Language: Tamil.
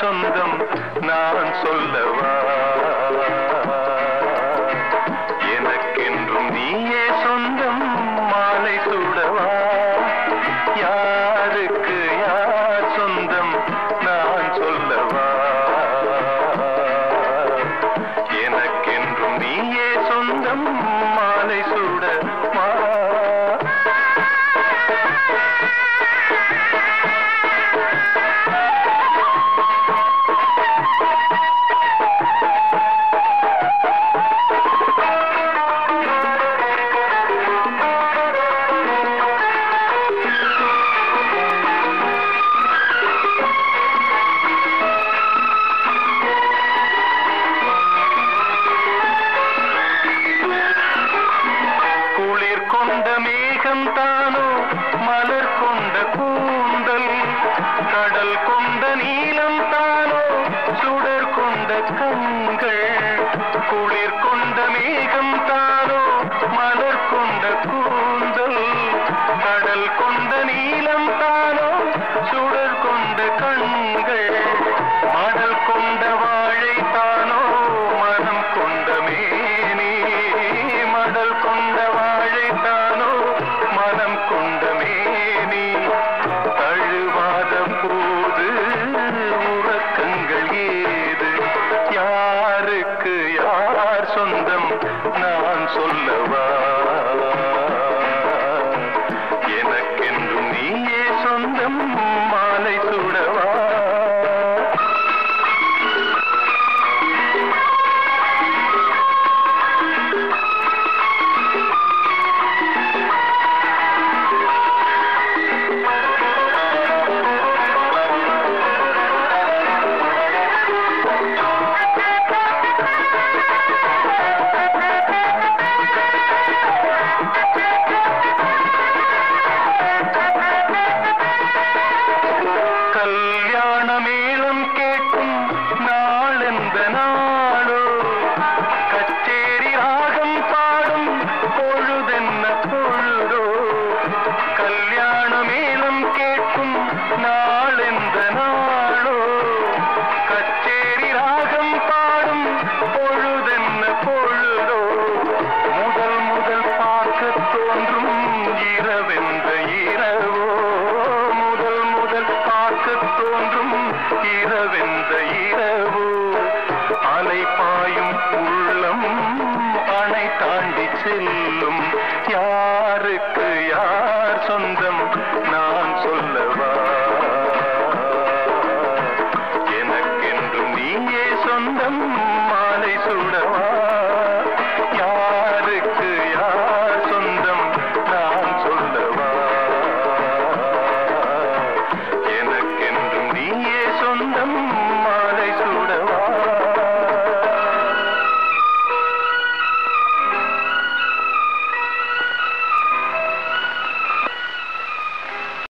சொந்தம் நான் சொல்லவா? கொண்டானோ? மலர் கொண்ட கூந்தல் கடல் கொண்ட நீளம் தானோ? சுடர் கொண்ட கண்கள் குளிர் கொண்ட மேகம் தானோ? மலர் கொண்ட கூந்தல் கடல் கொண்ட நீளம் தானோ? சுடர் கொண்ட கண் சொந்தம் நான் சொல் செல்லும். யாருக்கு யார் சொந்தம்?